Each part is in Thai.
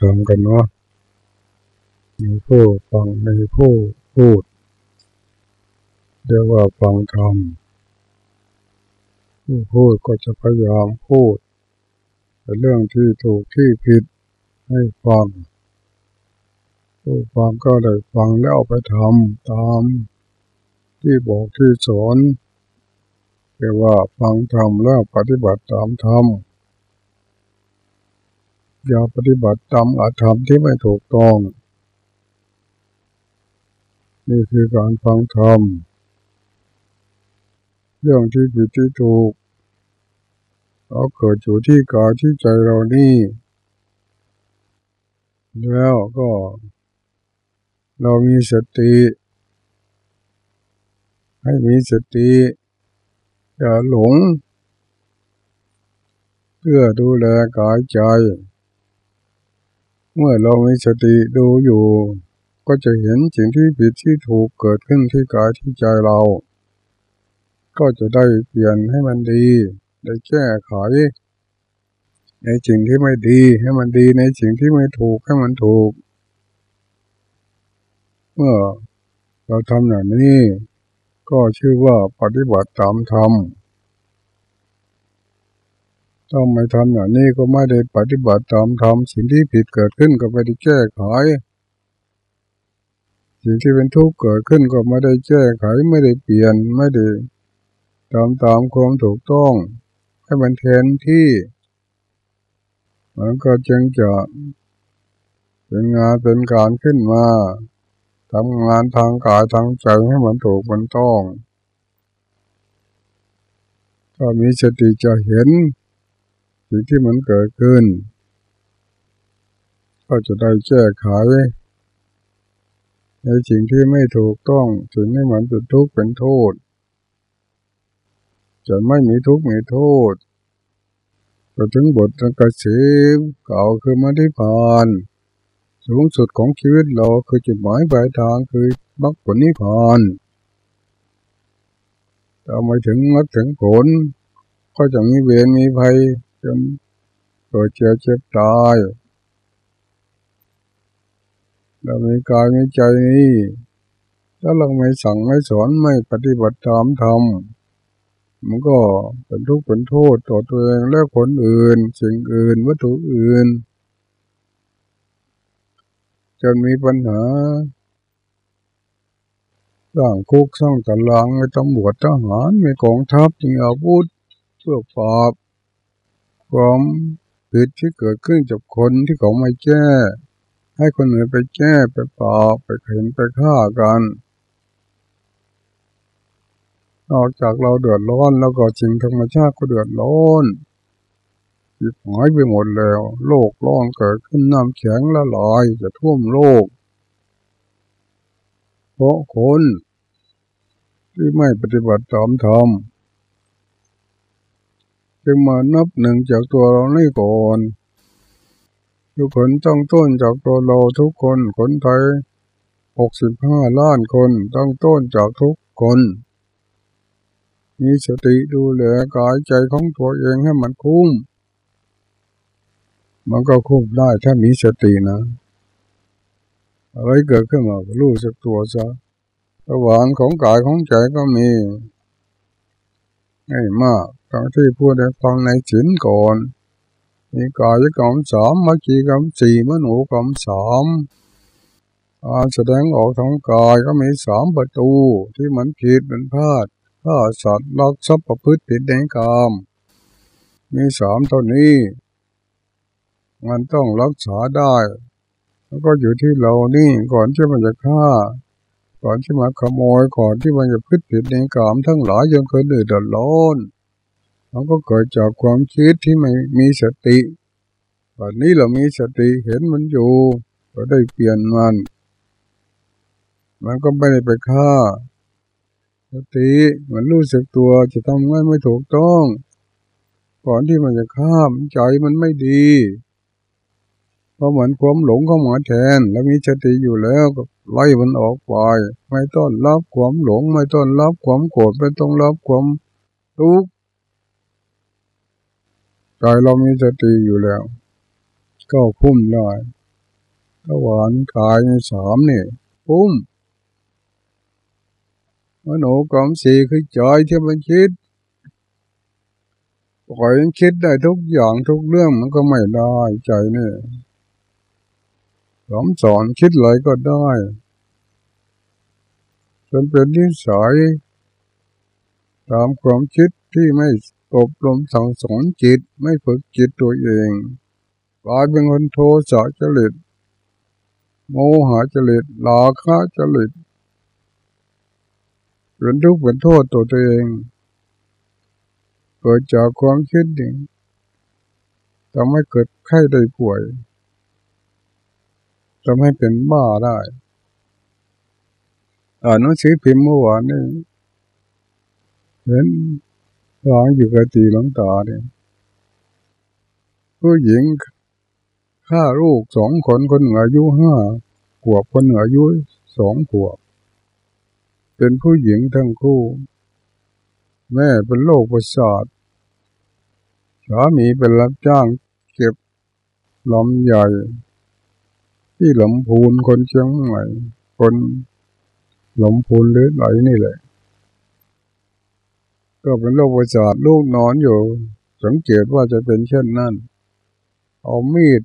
ฟังธรรมกันเนาะมีผู้ฟังมีผู้พูดเรียกว่าฟังธรรมผู้พูดก็จะพยายามพูดเรื่องที่ถูกที่ผิดให้ฟังผู้ฟังก็ได้ฟังแล้วไปทำตามที่บอกที่สอนเรียกว่าฟังธรรมแล้วปฏิบัติตามธรรม อย่าปฏิบัติตามอาธรรมที่ไม่ถูกต้อง นี่คือการฟังธรรม เรื่องที่ผิดที่ถูกเราเกิดอยู่ที่กายที่ใจเรานี่ แล้วก็ เรามีสติ ให้มีสติอย่าหลง เพื่อดูแลกายใจ เมื่อเรามีสติดูอยู่ ก็จะเห็นสิ่งที่ผิดที่ถูกเกิดขึ้นที่กายที่ใจเรา ก็จะได้เปลี่ยนให้มันดี ได้แก้ไขในสิ่งที่ไม่ดีให้มันดีในสิ่งที่ไม่ถูกให้มันถูก เมื่อเราทำอย่างนี้ ก็ชื่อว่าปฏิบัติตามธรรม ถ้าไม่ทำอย่างนี้ก็ไม่ได้ปฏิบัติตามธรรมสิ่งที่ผิดเกิดขึ้นก็ไม่ได้แก้ไข สิ่งที่เป็นทุกข์เกิดขึ้นก็ไม่ได้แก้ไขไม่ได้เปลี่ยนไม่ได้ตามตามความถูกต้อง ให้มันแทนที่มันก็จึงจะเป็นงานเป็นการขึ้นมาทำงานทางกายทางใจให้มันถูกมันต้องถ้ามีสติจะเห็น สิ่งที่มันเกิดขึ้น ก็จะได้แก้ไขในสิ่งที่ไม่ถูกต้องสิ่งที่มันเป็นทุกข์เป็นโทษ จะไม่มีทุกข์มีโทษก็ถึงบทกระสีเก่าคือมาที่ผ่าน สูงสุดของชีวิตเราคือจุดหมายปลายทางคือมรรคผลนิพพานถ้าไม่ถึงมรรคถึงผล ก็จะมีเวรมีภัย จนเกิดเจ็บเจ็บตายเรามีกายมีใจนี้ถ้าเราไม่สั่งไม่สอนไม่ปฏิบัติตามธรรมมันก็เป็นทุกข์เป็นโทษต่อตัวเองและคนอื่น สิ่งอื่นวัตถุอื่น จนมีปัญหาสร้างคุกสร้างตารางไม่ต้องบวชทหารไม่กองทัพจึงอาวุธเพื่อปราบ ความผิดที่เกิดขึ้นจากคนที่เขาไม่แก้ ให้คนอื่นไปแก้ไปปราบไปเห็นไปฆ่ากันนอกจากเราเดือดร้อนแล้วก็จริงธรรมชาติก็เดือดร้อนจิตหายไปหมดแล้ว โลกร้อนเกิดขึ้นน้ำแข็งละลายจะท่วมโลก เพราะคนที่ไม่ปฏิบัติตามธรรม จึงมานับหนึ่งจากตัวเราในก่อนทุกคนต้องต้นจากตัวเราทุกคนคนไทยหกสิบห้าล้านคนต้องต้นจากทุกคน มีสติดูแลกายใจของตัวเองให้มันคุ้ม มันก็คุ้มได้ถ้ามีสตินะอะไรเกิดขึ้นมารู้สักตัวซะระหว่างของกายของใจก็มีง่ายมาก ทั้งที่พูดให้ฟังในศีลก่อนมีกายกรรมสามมจีกรรมสี่มโนกรรมสามการแสดงออกทางกายก็มีสามประตูที่มันผิดมันพลาดถ้าสัตว์ลักทรัพย์ประพฤติผิดในกรรมมีสามตัวนี้ มันต้องรักษาได้ แล้วก็อยู่ที่เรานี่ก่อนที่มันจะฆ่า ก่อนที่มาขโมยก่อนที่มันจะพึ่ผิดในกามทั้งหลายยังเคยเดือดร้อน มันก็เกิดจากความคิดที่ไม่มีสติวันนี้เรามีสติเห็นมันอยู่เราได้เปลี่ยนมัน มันก็ไม่ได้ไปฆ่า สติมันรู้สึกตัวจะทำง่ายไม่ถูกต้อง ก่อนที่มันจะข้ามใจมันไม่ดีพอเหมือนความหลงเข้ามาแทน แล้วมีสติอยู่แล้วก็ไล่มันออกไป ไม่ต้อนรับความหลง ไม่ต้อนรับความโกรธไม่ต้องรับความทุกข์ ใจเรามีสติอยู่แล้ว ก็คุ้มได้ถ้าหวานกายในสามนี่ยคุ้มมโนกรรมสี่คือใจที่มันคิดปล่อยมันคิดได้ทุกอย่างทุกเรื่องมันก็ไม่ได้ใจนี่สอนสอนคิดอะไรก็ได้จนเป็นนิสัยตามความคิดที่ไม่ อบรมสั่งสอนจิตไม่ฝึกจิตตัวเองกลายเป็นคนโทสะจริต โมหะจริตลาคะจริตเป็นทุกข์เป็นโทษตัวตัวเองเกิดจากความคิดนี้ทำให้เกิดไข้ได้ป่วยทำให้เป็นบ้าได้อ่านหนังสือพิมพ์เมื่อวานนี้เห็น วางอยู่กับตีหลังตาเนี่ยผู้หญิงฆ่าลูกสองคนคนหนึ่งอายุห้าขวบคนหนึ่งอายุสองขวบ เป็นผู้หญิงทั้งคู่ แม่เป็นโรคประสาทสามีเป็นรับจ้างเก็บลำใหญ่ ที่ลำพูนคนเชียงใหม่คนลำพูนหรือไหลนี่แหละ ก็เป็นโรคประสาทลูกนอนอยู่ สังเกตว่าจะเป็นเช่นนั้น เอามีด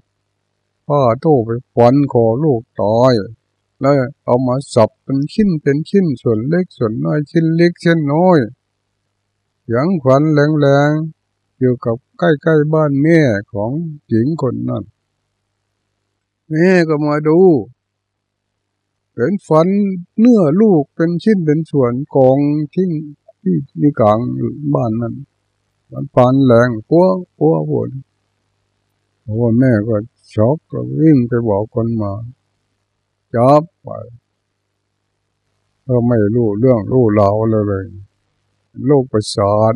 ผ้าโต้ไปฟันคอลูกตายแล้วเอามาสับเป็นชิ้นเป็นชิ้นส่วนเล็กส่วนน้อยชิ้นเล็กชิ้นน้อยยังขวัญแรงๆอยู่กับใกล้ๆบ้านแม่ของหญิงคนนั้นแม่ก็มาดูเป็นฟันเนื้อลูกเป็นชิ้นเป็นส่วนกองทิ้ง ที่นี่กลางบ้านนั้นมันฟันแรงปัวปัวปวดโอ้แม่ก็ช็อกก็วิ่งไปบอกคนมาจับไปก็ไม่รู้เรื่องรู้ราวเลยเลยโรคประสาท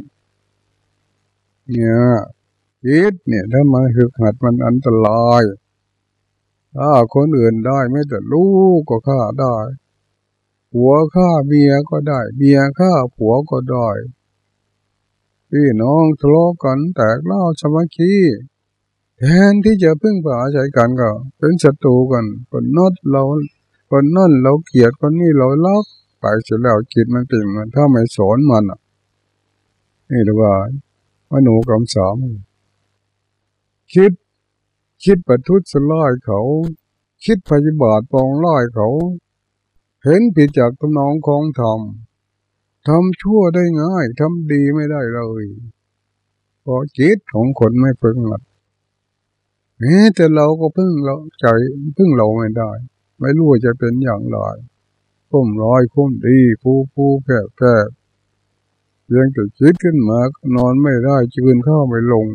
เนี่ยคิดเนี่ยถ้ามาฝึกหัดมันอันตรายถ้าคนอื่นได้ไม่แต่ลูกก็ฆ่าได้ ผัวฆ่าเมียก็ได้ เมียฆ่าผัวก็ได้พี่น้องทะเลาะกันแตกเล่าสมาคีแทนที่จะพึ่งพาอาศัยกันก็เป็นศัตรูกันคนนอดเราคนนั่นเราเกลียดคนนี้เราลักไปเสร็จแล้วคิดมันเป็นมันถ้าไม่สอนมันอะนี่เรียกว่ามโนกรรมสามคิด คิดประทุษร้ายเขา คิดพยาบาทปองร้ายเขา เห็นผิดจากตำนองของธรรมทำชั่วได้ง่ายทำดีไม่ได้เลยเพราะจิตของคนไม่พึ่งหลักแม้แต่เราก็พึ่งเราใจพึ่งเราไม่ได้ ไม่รู้จะเป็นอย่างไรคุ้มร้อยคุ้มดีผู้ผู้แผ่แผ่ยังจะคิดขึ้นมานอนไม่ได้จืนข้าไม่ลง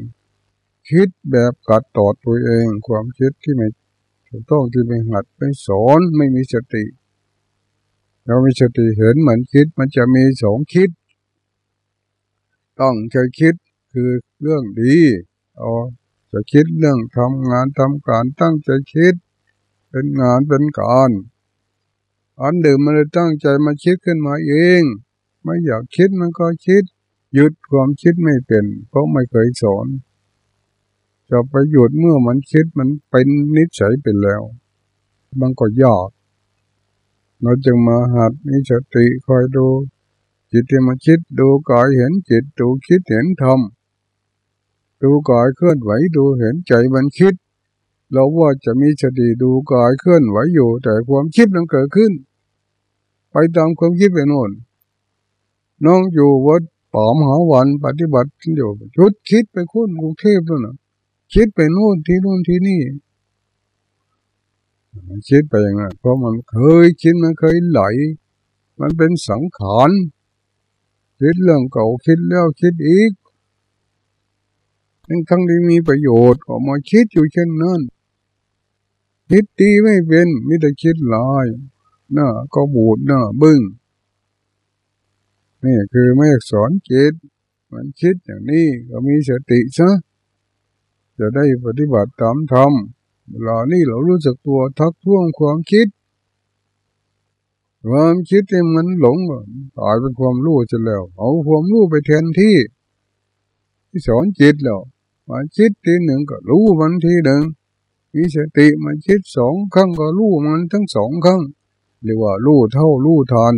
คิดแบบกัดตอดตัวเอง ความคิดที่ไม่ถูกต้องที่ไม่หัดไม่สอนไม่มีสติ เรามีสติเห็นเหมือนคิดมันจะมีสองคิด ต้องใจคิดคือเรื่องดีเอจะคิดเรื่องทำงานทำการตั้งใจคิด เป็นงานเป็นการอันเดิมมันเลยตั้งใจมาคิดขึ้นมาเอง ไม่อยากคิดมันก็คิด หยุดความคิดไม่เป็น เพราะไม่เคยสอนจะไปหยุดเมื่อมันคิดมันเป็นนิสัยเป็นแล้ว มันก็ยาก เราจึงมาหัดมีสติคอยดู จิตที่มาคิดดูกายเห็นจิตดูคิดเห็นธรรมดูกายเคลื่อนไหวดูเห็นใจมันคิด เราว่าจะมีสติดูกายเคลื่อนไหวอยู่ แต่ความคิดมันเกิดขึ้น ไปตามความคิดไปโน่นน้องอยู่วัดปอมหาวันปฏิบัติอยู่ชุดคิดไปคุ้นกรุงเทพแล้วนะคิดไปโน่นที่โน่นที่นี่ มันคิดไปอย่างนั้นเพราะมันเคยคิดมันเคยไหล มันเป็นสังขารคิดเรื่องเก่าคิดแล้วคิดอีกทั้งทั้งที่มีประโยชน์ออกมาคิดอยู่เช่นนั้นคิดดีไม่เป็นมิแต่คิดลายหน้าก็บูดหน้าบึง้งนี่คือไม่สอนจิตมันคิดอย่างนี้ก็มีสติซะจะได้ปฏิบัติตามธรรม เวลานี้เรารู้จักตัวทักท้วงความคิด ความคิดที่มันหลงตายเป็นความรู้จะแล้ว เอาความรู้ไปแทนที่ ที่สอนจิตแล้วมาคิดทีหนึ่งก็รู้วันทีหนึ่งมีสติมันคิดสองครั้งก็รู้มันทั้งสองครั้งเรียกว่ารู้เท่ารู้ทัน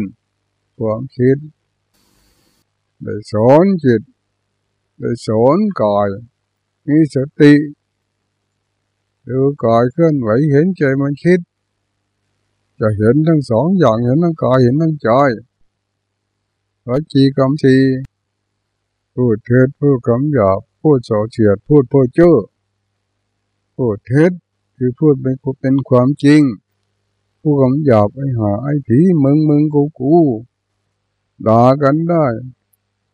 ความคิดได้สอนจิตได้สอนกายมีสติ ดูกายเคลื่อนไหวเห็นใจมันคิด จะเห็นทั้งสองอย่างเห็นทั้งกายเห็นทั้งใจวจีกรรมสีพูดเท็จพูดคำหยาบพูดโสเฉียดพูดเพ้อเจ้อพูดเท็จคือพูดเป็นเป็นความจริงพูดคำหยาบไอ้หาไอ้ผีมึงมึงกูกูด่ากันได้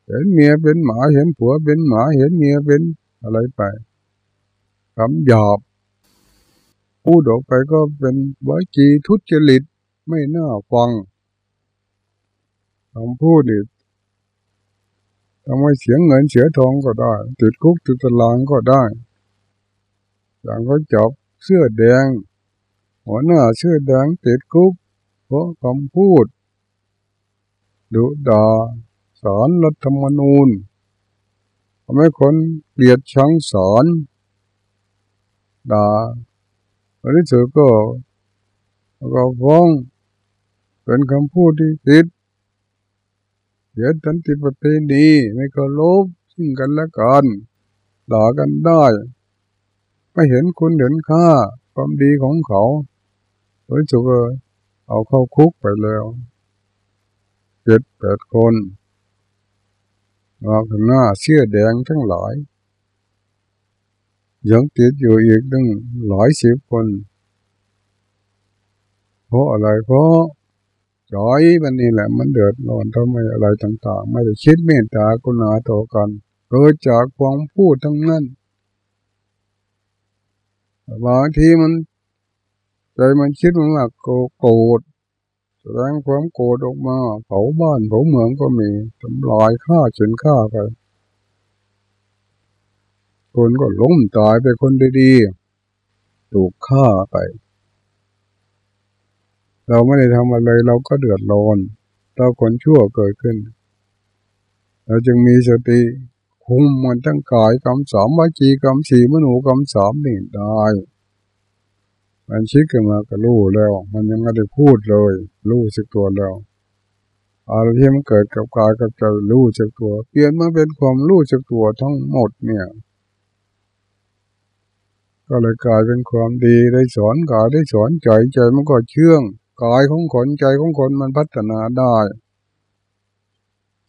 เห็นเมียเป็นหมาเห็นผัวเป็นหมาเห็นเมียเป็นอะไรไปคำหยาบ พูดออกไปก็เป็นวจีทุจริตไม่น่าฟังคำพูดนี่ทำให้เสียเงินเสียทองก็ได้ติดคุกติดตารางก็ได้ อย่างก็จับเสื้อแดง หัวหน้าเสื้อแดงติดคุกเพราะคำพูด ดุดาสอนรัฐธรรมนูญทำให้คนเกลียดชังสอนด่า บริสุทธิ์ก็ก็ฟ้องเป็นคำพูดที่ผิดเสียตันติประเตนีไม่ก็ลบซึ่งกันและกันด่ากันได้ ไม่เห็นคุณเห็นค่าความดีของเขาบริสุทธิ์เอาเข้าคุกไปแล้วเจ็ดแปดคนมาข้างหน้าเสื้อแดงทั้งหลาย ยังติดอยู่อีกตั้งหลายสิบคน เพราะอะไรเพราะจอยมันนี่แหละมันเดือดร้อนทำไมอะไรต่างๆ ไม่ได้คิดเมตตากุณาต่อกันเกิดจากความพูดทั้งนั้นบางทีมันใจมันคิดว่าโกรธแสดงความโกรธออกมา เผาบ้านเผาเมืองก็มีทำลายฆ่าเฉนฆ่าไป คนก็ล้มตายไปคนดีๆ ถูกฆ่าไป เราไม่ได้ทำอะไรเราก็เดือดร้อนเราคนชั่วเกิดขึ้น เราจึงมีสติคุมมันทั้งกายกรรมสามวิจีกรรมสี่มโนกรรมสามนี่ได้มันชิดขึ้นมาก็รู้แล้ว มันยังไม่ได้พูดเลย รู้สึกตัวแล้วอะไรที่มันเกิดกับกายกับใจรู้สึกตัว เปลี่ยนมาเป็นความรู้สึกตัวทั้งหมดเนี่ย ก็เลยกลายเป็นความดีได้สอนกายได้สอนใจใจมันก็เชื่องกายของคนใจของคนมันพัฒนาได้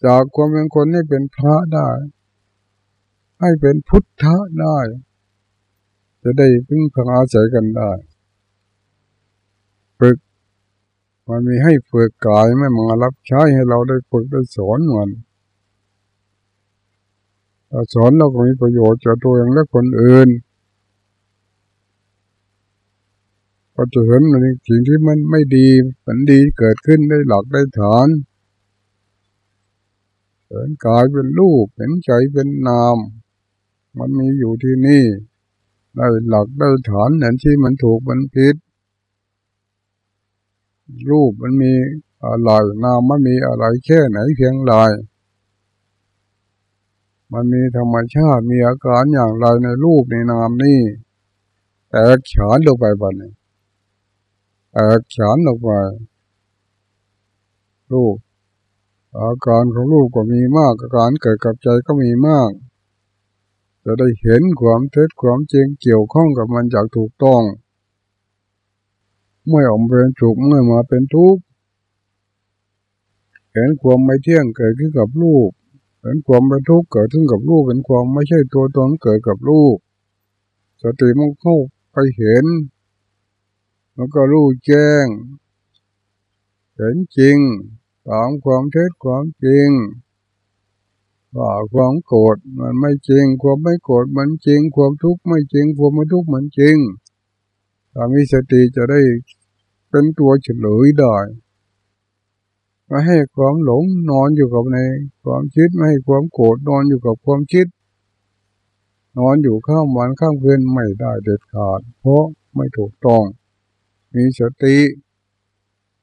จากความเป็นคนให้เป็นพระได้ ให้เป็นพุทธะได้ จะได้พึ่งพาอาศัยกันได้ฝึกมันมีให้ฝึกกายไม่มารับใช้ให้เราได้ฝึกได้สอนมันสอนเราก็มีประโยชน์จากตัวเองและคนอื่น ก็จะเห็นในสิ่งที่มันไม่ดีมันดีเกิดขึ้นได้หลักได้ฐานเห็นกายเป็นรูปเห็นใจเป็นนาม มันมีอยู่ที่นี่ได้หลักได้ฐานเห็นที่มันถูกมันผิด รูปมันมีอะไรนามมันมีอะไรแค่ไหนเพียงไรมันมีธรรมชาติมีอาการอย่างไรในรูปในนามนี่แต่ขานลงไปบ้านี้ แตกฉานออกไปลูกอาการของลูกก็มีมากอาการเกิดกับใจก็มีมาก จะได้เห็นความเท็จความจริงเกี่ยวข้องกับมันจากถูกต้องไม่ออกเป็นถูกไม่มาเป็นทุกข์เห็นความไม่เที่ยงเกิดขึ้นกับลูกเห็นความเป็นทุกข์เกิดขึ้นกับลูกเป็นความไม่ใช่ตัวตนเกิดกับลูกสติมันเข้าไปเห็น มันก็รู้แจ้ง เห็นจริง ตามความเท็จความจริง ว่าความโกรธมันไม่จริง ความไม่โกรธมันจริง ความทุกข์ไม่จริง ความไม่ทุกข์มันจริงถ้ามีสติจะได้เป็นตัวเฉลยได้ไม่ให้ความหลงนอนอยู่กับใน ความคิดไม่ให้ความโกรธนอนอยู่กับความคิด นอนอยู่ข้ามวันข้ามคืนไม่ได้เด็ดขาด เพราะไม่ถูกต้อง มีสติ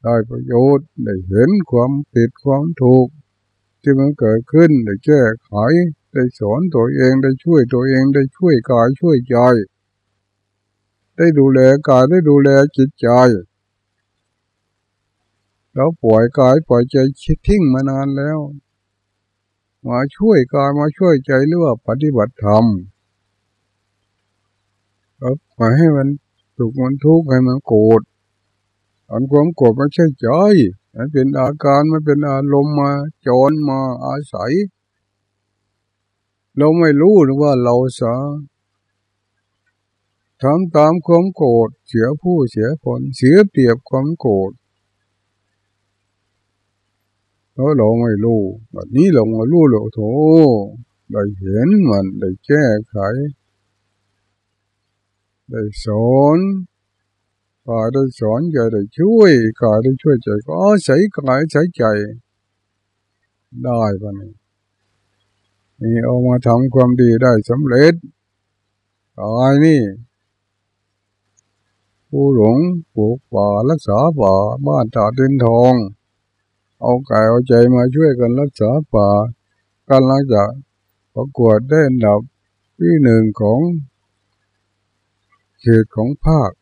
ได้ประโยชน์ได้เห็นความผิดความถูก ที่มันเกิดขึ้นได้แก้ไขได้สอนตัวเองได้ช่วยตัวเองได้ช่วยกายช่วยใจ ได้ดูแลกายได้ดูแลจิตใจแล้วปล่อยกายปล่อยใจทิ้งมานานแล้ว มาช่วยกายมาช่วยใจหรือว่าปฏิบัติธรรมมาให้มัน ถูกมันทุกข์ให้มันโกรธอันความโกรธไม่ใช่ใจมันเป็นอาการมันเป็นอารมณ์มาจรมาอาศัย เราไม่รู้หรือว่าเราสาทำตามความโกรธเสียผู้เสียผลเสียเปรียบความโกรธแล้วเราไม่รู้แบบนี้เราไม่รู้เราโถได้เห็นมันได้แก้ไข ได้สอนกายได้สอนใจได้ช่วยกายได้ช่วยใจก็ใช้กายใช้ใจ ได้ปะนี่นี่เอามาทำความดีได้สำเร็จกายนี่ผู้หลงปลูกป่ารักษาป่าบ้านตาดินทอง เอากายเอาใจมาช่วยกันรักษาป่าการหลังจากประกวดได้อันดับที่หนึ่งของ เขตของภาค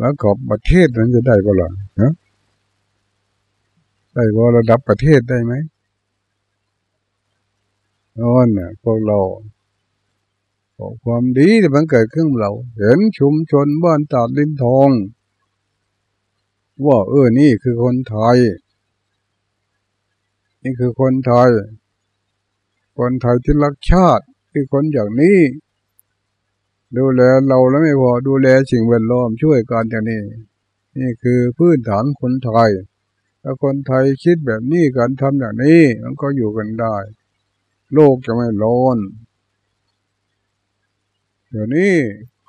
แล้วก็ประเทศนั้นจะได้ก็หรอนะได้ว่าระดับประเทศได้ไหมนั่นเน่ยพวกเราความดีที่มันเกิดขึ้นเรา เห็นชุมชนบ้านตาดลินทอง ว่าเออนี่คือคนไทย นี่คือคนไทย คนไทยที่รักชาติคือคนอย่างนี้ ดูแลเราแล้วไม่พอดูแลสิ่งแวดล้อมช่วยกันอย่างนี้ นี่คือพื้นฐานคนไทยถ้าคนไทยคิดแบบนี้การทำอย่างนี้มันก็อยู่กันได้ โลกจะไม่ร้อนเดี๋ยวนี้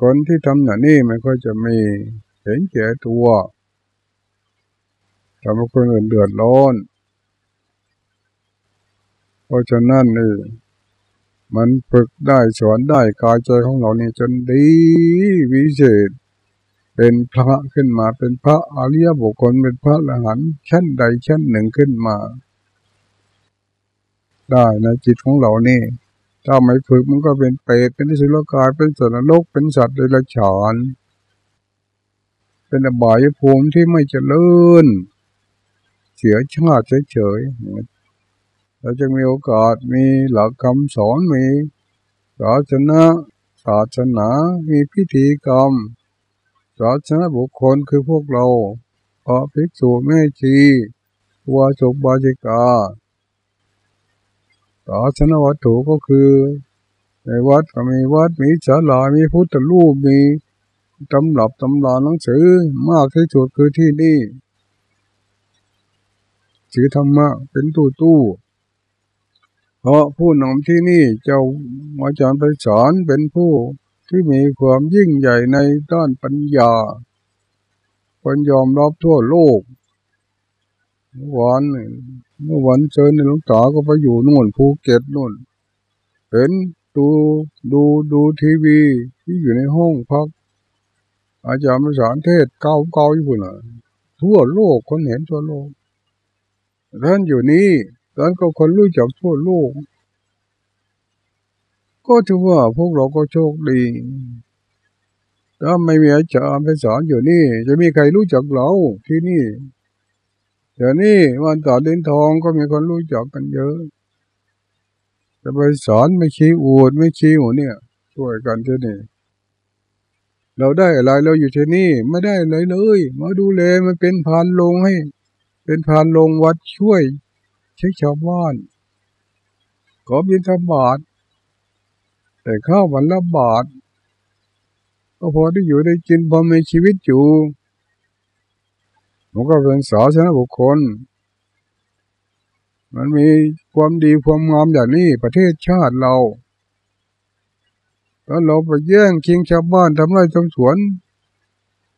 คนที่ทำอย่างนี้มันก็จะมีเห็นแก่ตัวทำให้คนอื่นเดือดร้อน เพราะฉะนั้นนี่ มันฝึกได้สอนได้กายใจของเรานี่จนดีวิเศษ เป็นพระขึ้นมาเป็นพระอริยบุคคลเป็นพระอรหันต์ชั้นใดชั้นหนึ่งขึ้นมา ได้ในจิตของเรานี่ถ้าไม่ฝึกมันก็เป็นเปรตเป็นสุรกายเป็นสัตว์นรกเป็นสัตว์เดรัจฉานเป็นอบายภูมิที่ไม่เจริญ เสียชาติเฉยๆ เราจะมีโอกาสมีหลักคำสอนมีศาสนาศาสนามีพิธีกรรมศาสนาบุคคลคือพวกเราพระภิกษุแม่ชีวาสุบาจิกาศาสนาวัตถุก็คือ ในวัดก็มีวัดมีศาลามีพุทธรูปมีตำรับตำราหนังสือมากที่สุดคือที่นี่สือธรรมะเป็นตู้ตู้ เพราะผู้นำที่นี่เจ้าอาจารย์ไปสอนเป็นผู้ที่มีความยิ่งใหญ่ในด้านปัญญาคนยอมรับทั่วโลกวันเมื่อวันเจอในหลวงตาก็ไปอยู่นู่นภูเก็ตนู่น เห็นดูดูดูทีวีที่อยู่ในห้องพัก อาจารย์มาสอนเทศเก้าเก้าอยู่น่ะทั่วโลกคนเห็นทั่วโลกท่านอยู่นี่ ท่านก็คนรู้จักทั่วโลก ก็ถือว่าพวกเราก็โชคดี ถ้าไม่มีอาจารย์ไปสอนอยู่นี่ จะมีใครรู้จักเราที่นี่เดี๋ยวนี้วันต่อดินทองก็มีคนรู้จักกันเยอะ จะไปสอนไม่ชี้อวดไม่ชี้หัวเนี่ย ช่วยกันที่นี่เราได้อะไรเราอยู่ที่นี่ไม่ได้เลยเลย มาดูแลมันเป็นพานลงให้ เป็นพานลงวัดช่วย เช็คชาวบ้านขอบิณฑบาตแต่ข้าววันละบาทก็พอได้อยู่ได้กินพอมีชีวิตอยู่มันก็เป็นศาสนบุคคล มันมีความดีความงามอย่างนี้ประเทศชาติเราแล้วเราไปแย่งคิงชาวบ้านทำไรทำสวน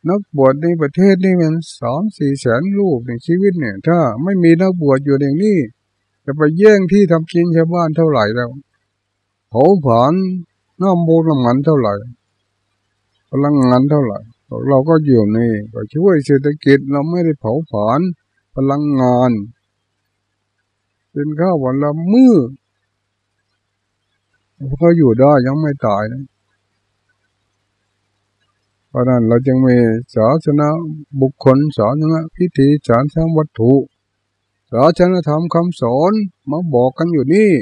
นักบวชในประเทศนี่มันสามสี่แสนลูกในชีวิตเนี่ย ถ้าไม่มีนักบวชอยู่อย่างนี้ จะไปแย่งที่ทำกินชาวบ้านเท่าไหร่แล้วเผาผลาญน้ำมูลน้ำมันเท่าไหร่พลังงานเท่าไหร่ เราก็อยู่นี่ก็ช่วยเศรษฐกิจเราไม่ได้เผาผลาญพลังงานเป็นข้าววันละมือ้อเขาอยู่ได้ยังไม่ตายนะ เพราะนั้นเราจึงมีศาสนาบุคคลศาสนาพิธีศาสนาวัตถุศาสนาธรรมคำสอนมาบอกกันอยู่นี่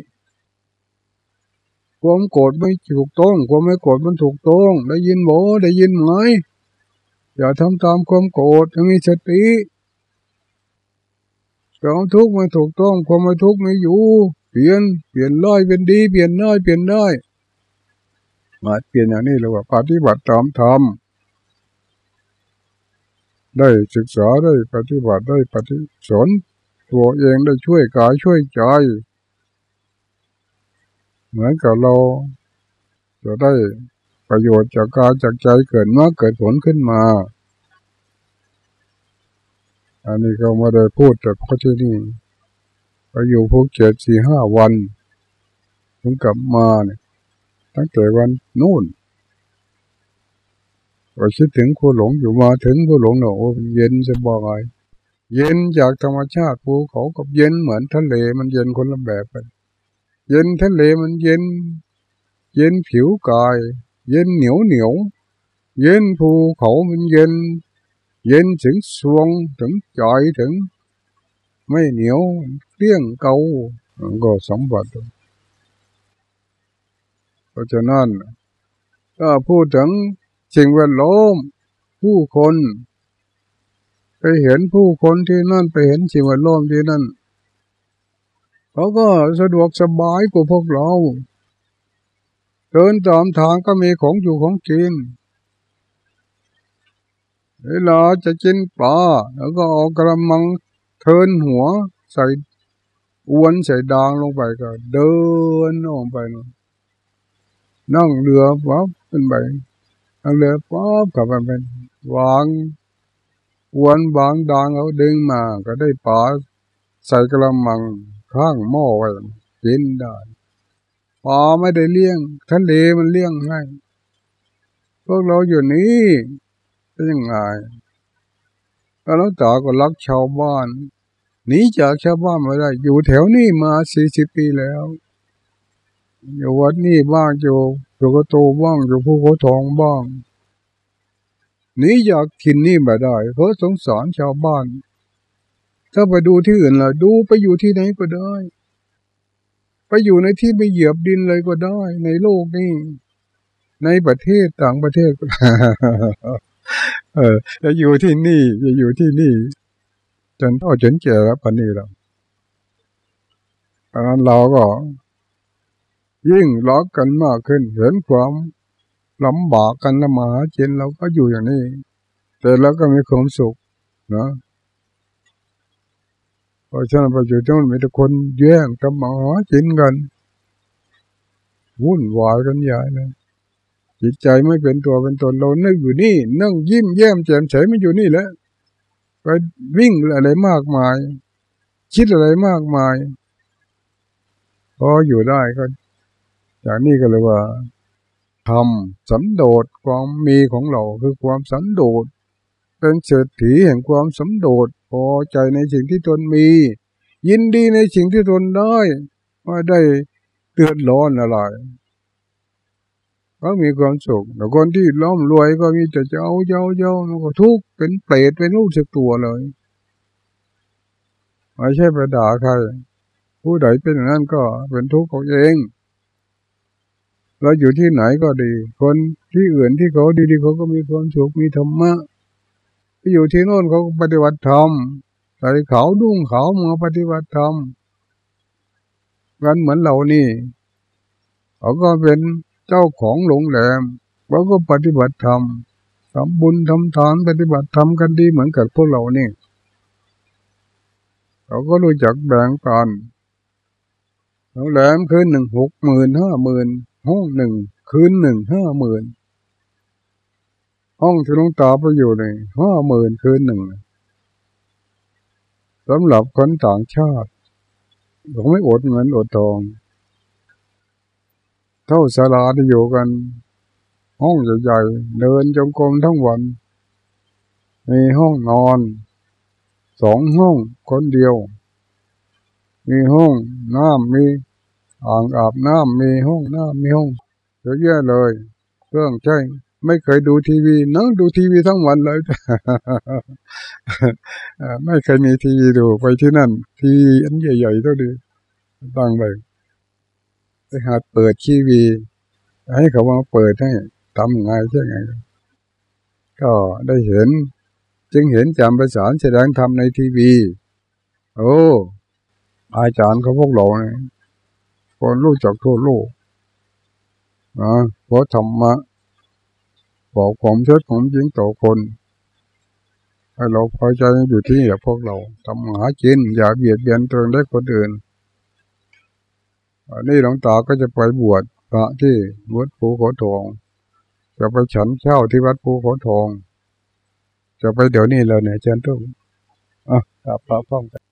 ความโกรธไม่ถูกต้องความไม่โกรธมันถูกต้องได้ยินบ่ได้ยินไหมอย่าทำตามความโกรธให้มีสติความทุกข์ไม่ถูกต้องความไม่ทุกข์ไม่อยู่ เปลี่ยนเปลี่ยนร้อยเป็นดี เปลี่ยนน้อยเปลี่ยนได้มาเปลี่ยนอย่างนี้เลยว่าปฏิบัติตามธรรม ได้ศึกษาได้ปฏิบัติได้ปฏิสนตัวเองได้ช่วยกายช่วยใจ เหมือนกับเราจะได้ประโยชน์จากกายจากใจเกิดเมาเกิดผลขึ้นมา อันนี้ก็ไม่ได้พูดแต่พอที่นี่ไปอยู่ภูเก็ตสี่ห้าวันถึงกลับมาเนี่ยตั้งแต่วันนู่น ก็คิดถึงผู้หลงอยู่มาถึงผู้หลงเนาะเย็นสบายเย็นจากธรรมชาติภูเขากับเย็นเหมือนทะเลมันเย็นคนละแบบกันเย็นทะเลมันเย็น เย็นผิวกาย เย็นเหนียวเหนียว เย็นภูเขามันเย็น เย็นถึงสวงถึงใจถึง ไม่เหนียวเลี่ยงเกาก็สมบัติเพราะฉะนั้นถ้าพูดถึง สิ่งแวดล้อมผู้คน ไปเห็นผู้คนที่นั่นไปเห็นสิ่งแวดล้อมที่นั่นเขาก็สะดวกสบายกว่าพวกเรา เดินตามทางก็มีของอยู่ของกินเวลาจะกินปลาแล้วก็เอากระมังเทินหัวใส่อวนใส่ดางลงไปก็เดินออกไปนั่งเรือปั๊บเป็นไป นั่งเรือปั๊บกลับไปเป็นวางวนบางดางเขาดึงมา ก็ได้ปลาใส่กระมังข้างหม้อไว้กินได้ปลาไม่ได้เลี้ยงทะเลมันเลี้ยงให้พวกเราอยู่นี่เป็นยังไงแล้วตาก็รักชาวบ้านหนีจากชาวบ้านมาได้ อยู่แถวนี้มาสี่สิบปีแล้ว อยู่วัดนี่บ้างอยู่ อยู่กระโตบ้างอยู่ภูเขาทองบ้างนีจากถิ่นนี่มาได้เพราะสงสารชาวบ้าน ถ้าไปดูที่อื่นล่ะ ดูไปอยู่ที่ไหนก็ได้ ไปอยู่ในที่ไม่เหยียบดินเลยก็ได้ ในโลกนี้ ในประเทศต่างประเทศเออจะอยู่ที่นี่จะอยู่ที่นี่ จนเท่าจนแก่แล้วปนนี้แล้วดังนั้นเราก็ ยิ่งรักกันมากขึ้น เห็นความลำบากกันละมาหาเจนเราก็อยู่อย่างนี้ แต่เราก็มีความสุขนะเพราะฉะนั้นปัจจุบันมีแต่คนแย่งทำมาหากินกันวุ่นวายกันใหญ่เลยจิตใจไม่เป็นตัวเป็นตนเรานึกอยู่นี่ นั่งยิ้มแย้มแจ่มใสมันอยู่นี่แหละไปวิ่งอะไรมากมาย คิดอะไรมากมายพออยู่ได้ก็ จากนี้ก็เลยว่าทำสันโดษความมีของเราคือความสันโดษเป็นเศรษฐีแห่งความสันโดษพอใจในสิ่งที่ตนมี ยินดีในสิ่งที่ตนได้ไม่ได้เตือนร้อนอะไรก็มีความสุขแต่คนที่ล้อมรวยก็มีแต่เจ้าเจ้าเจ้ามันก็ทุกข์เป็นเปรตเป็นลูกสึกตัวเลยไม่ใช่ไปด่าใคร ผู้ใดเป็นอย่างนั้นก็เป็นทุกข์ของเอง เราอยู่ที่ไหนก็ดี คนที่อื่นที่เขาดีๆเขาก็มีความสุขมีธรรมะอยู่ที่โน่นเขาปฏิบัติธรรมใส่เขาดุ้งเขามาปฏิบัติธรรมกันเหมือนเรานี่เขาก็เป็นเจ้าของโรงแรมเขาก็ปฏิบัติธรรมทำบุญทำทานปฏิบัติธรรมกันดีเหมือนกับพวกเรานี่เขาก็รู้จักแบ่งปันโรงแรมคืนหนึ่งหกหมื่นห้าหมื่น ห้องหนึ่งคืนหนึ่งห้าหมื่นห้องที่ลุงตาไปอยู่ในห้าหมื่นคืนหนึ่งสำหรับคนต่างชาติเขาไม่อดเงินอดทอง เท่าสาราที่อยู่กัน ห้องใหญ่ๆเดินจงกรมทั้งวัน มีห้องนอนสองห้องคนเดียว มีห้องน้ำมี อ่างอาบน้ำมีห้องน้ำมีห้องเยอะแยะเลย เครื่องใช้ไม่เคยดูทีวี นั่งดูทีวีทั้งวันเลยไม่เคยมีทีวีดูไปที่นั่น ทีวีอันใหญ่ๆเท่าดีตั้งไปไปหัดเปิดทีวี ให้เขามาเปิดให้ทำไงใช่ไง ก็ได้เห็น จึงเห็นจำประสานแสดงธรรมในทีวี โอ้อาจารย์เขาพวกเราเนี่ย คนรู้จักทั่วโลกนะเพราะธรรมะบอกผมเท็จผมจริงต่อคนให้เราพอใจอยู่ที่นี่พวกเราทำหากินอย่าเบียดเบียนตัวเองและคนอื่นอันนี้หลวงตาก็จะไปบวชพระที่วัดภูเขาทอง จะไปฉันเช้าที่วัดภูเขาทอง จะไปเดี๋ยวนี้แล้วเนี่ยเจนตุ้มอะกลับพระพ้องกัน